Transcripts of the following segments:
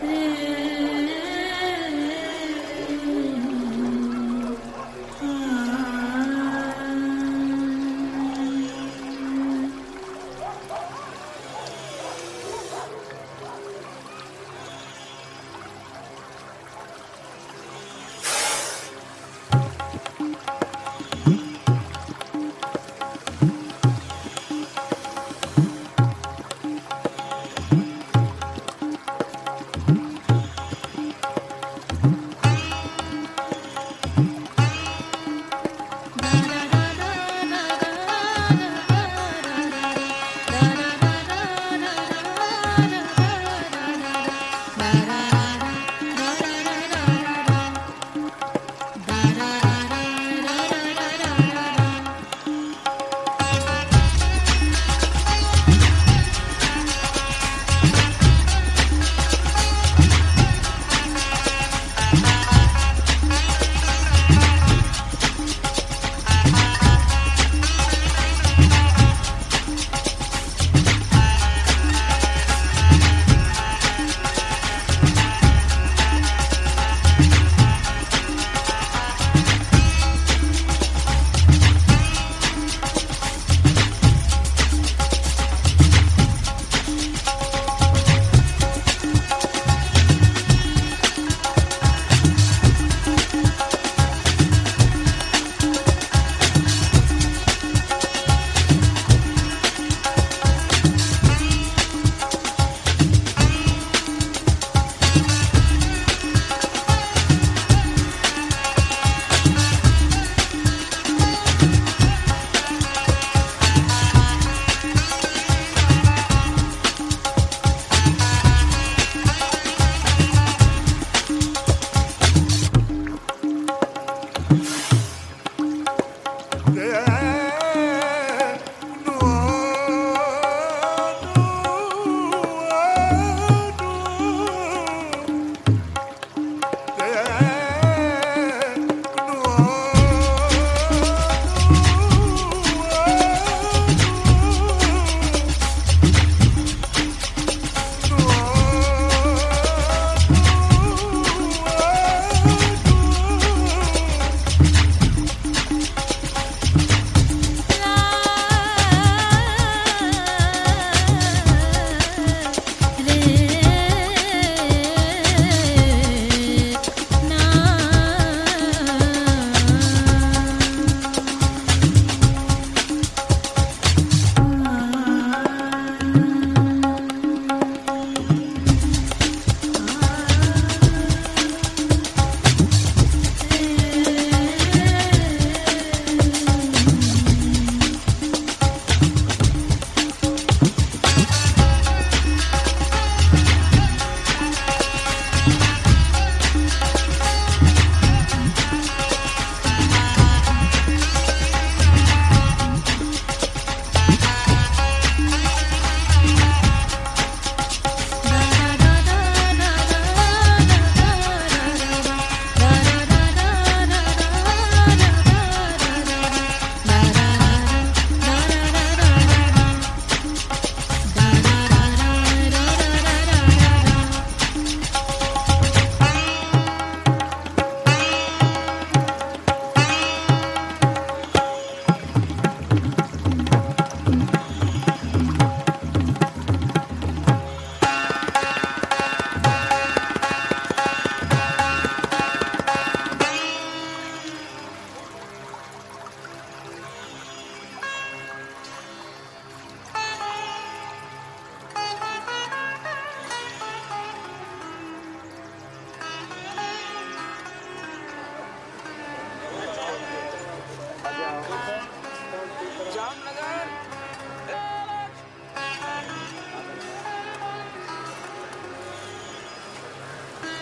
Hmm.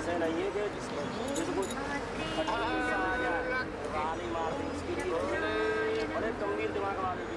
ऐसे नहीं है कि जिसको जिसको जाए गाली मार दी उसकी बड़े गंभीर दिमाग वाले।